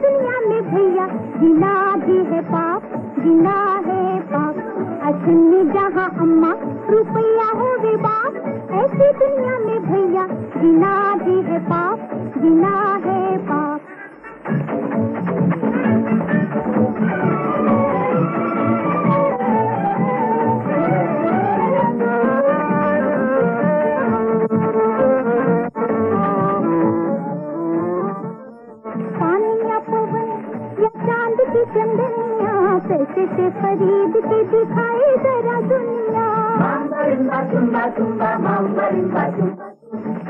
दुनिया में भैया गिना भी है पाप गिना अचन्नी जहाँ अम्मा, रुपया होवे बाप। ऐसी दुनिया में भैया बिना भी है पाप बिना है पाप। पानिया पवन या चाँद की चंदनिया पैसे से खरीद के दिखाए जरा दुनिया।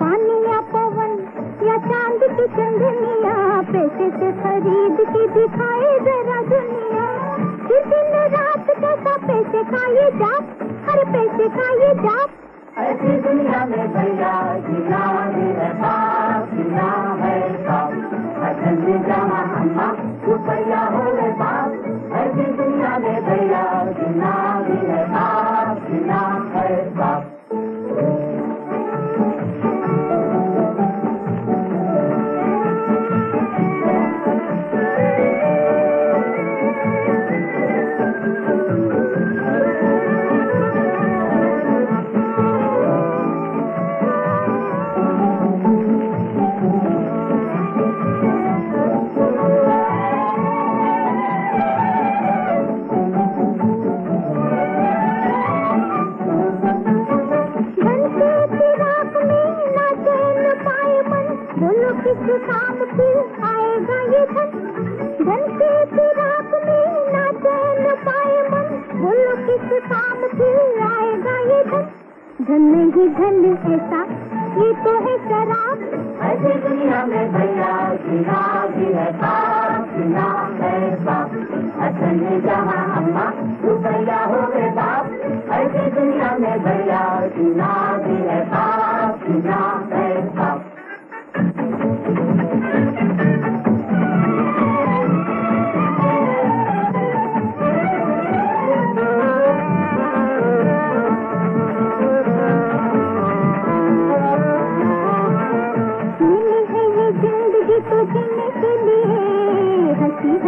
पानिया पवन या चाँद की चंदनिया पैसे से खरीद के दिखाए जरा दुनिया दिन रात कैसा पैसे खाए जाप, हर पैसे खाए जाप। ऐसी दुनिया में भैया जीना है पाप जीना पाप असल में जहाँ अम्मा रुपया हो गए बाप। ऐसी दुनिया में भैया जीना भी है किस काम फिर आएगा ये धन। धन के फिराक में ना चैन पाए मन। बोलो किस काम फिर आएगा ये धन। धन नहीं धन ऐसा, ये तो है शराब। ऐसी दुनिया में भैया जीना भी है पाप जीना है पाप असल में जहाँ अम्मा रुपया हो गए बाप। ऐसी दुनिया में भैया जीना भी है पाप जीना है पाप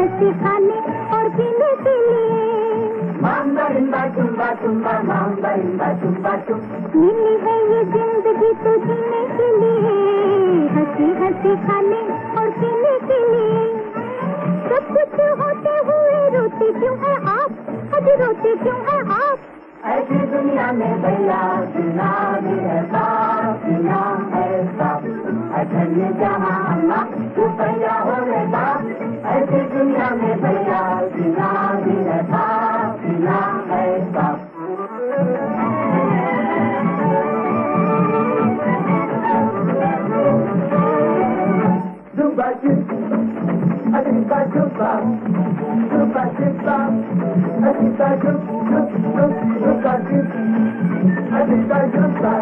हँसी हँसी खाने और पीने के लिए। tumba tumba mamba rimba tumba tum मिली है ये ज़िंदगी तो जीने के लिए। हँसी हँसी खाने और पीने के लिए। सब कुछ होते हुए रोते क्यों है आप? आज रोते क्यों है आप? ऐसी दुनिया में भैया है है असल जहाँ अम्मा हो गए बाप ऐसी दुनिया में भैया जीना भी है पाप है पाप Duba chupa, chupa, chupa, adiba chupa, chupa, chupa, duba chupa,